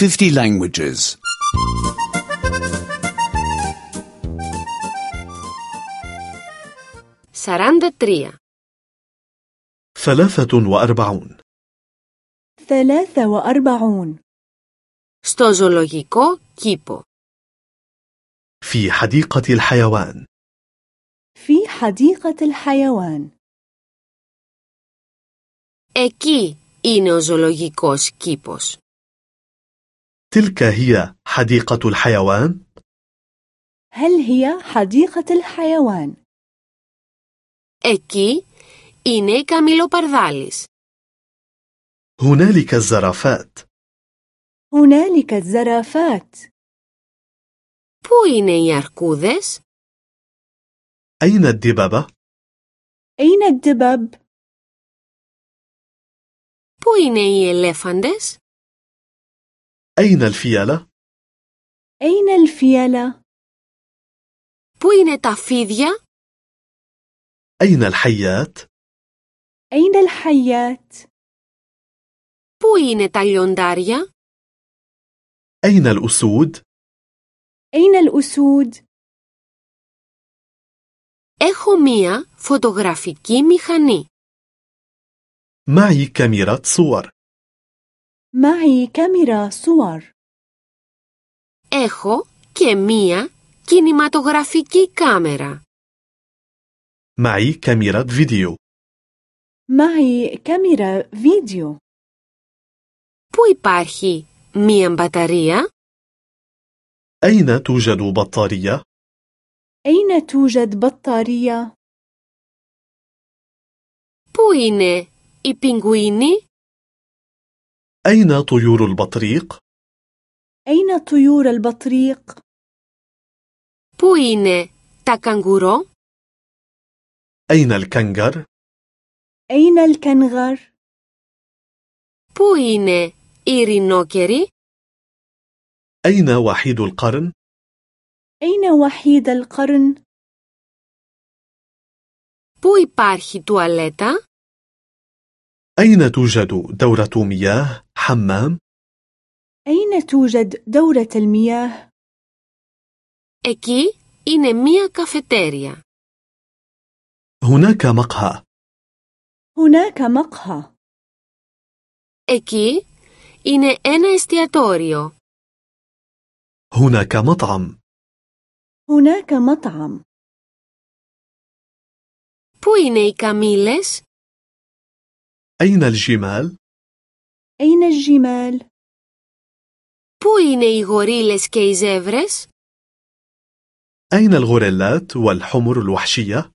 50 languages. 43. ثلاثة وأربعون ثلاثة وأربعون Στο ζωολογικό κήπο. في حديقة الحيوان في حديقة الحيوان Εκεί είναι ο ζωολογικός κήπος. تلك هي حديقة الحيوان هل هي حديقة الحيوان؟ Εκεί είναι η καμιλοπαρδάλης. هنالك الزرافات هنالك الزرافات Πού είναι οι αρκούδες? أين الدببة؟ أين الدبب؟ Πού είναι οι ελέφαντες? أين الفيلة؟ أين الفيلة؟ Πού είναι τα φίδια? أين الحيات؟ أين الحيات؟ Πού είναι τα λιοντάρια? أين الأسود؟ أين الأسود؟ Έχω μία φωτογραφική μηχανή. معي كاميرا صور معي كاميرا صور Έχω και μία κινηματογραφική κάμερα. معي كاميرا فيديو معي كاميرا فيديو Πού υπάρχει μία μπαταρία? أين توجد بطارية؟ أين توجد بطارية؟ Πού είναι η πιγκουίνη? أين طيور البطريق؟ أين طيور البطريق؟ Πού είναι τα καγκουρό? أين الكنغر؟ أين الكنغر؟ Πού είναι οι ρινόκεροι? أين وحيد القرن؟ أين وحيد القرن؟ Πού υπάρχει τουαλέτα? أين توجد دورة مياه؟ حمام؟ أين توجد دورة المياه؟ Εκεί είναι μία καφετέρια. هناك مقهى هناك مقهى Εκεί είναι ένα εστιατόριο. هناك مطعم هناك مطعم Πού είναι οι καμήλες? أين الجمال؟ أين الجمال؟ Πού είναι οι γορίλες και οι ζεύρες? أين الغوريلات والحمر الوحشية؟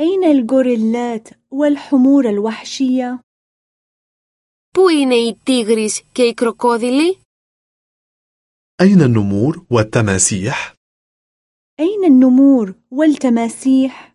أين الغوريلات والحمور الوحشية؟ Πού είναι οι τίγρεις και οι κροκόδιλοι? أين النمور والتماسيح؟ أين النمور والتماسيح؟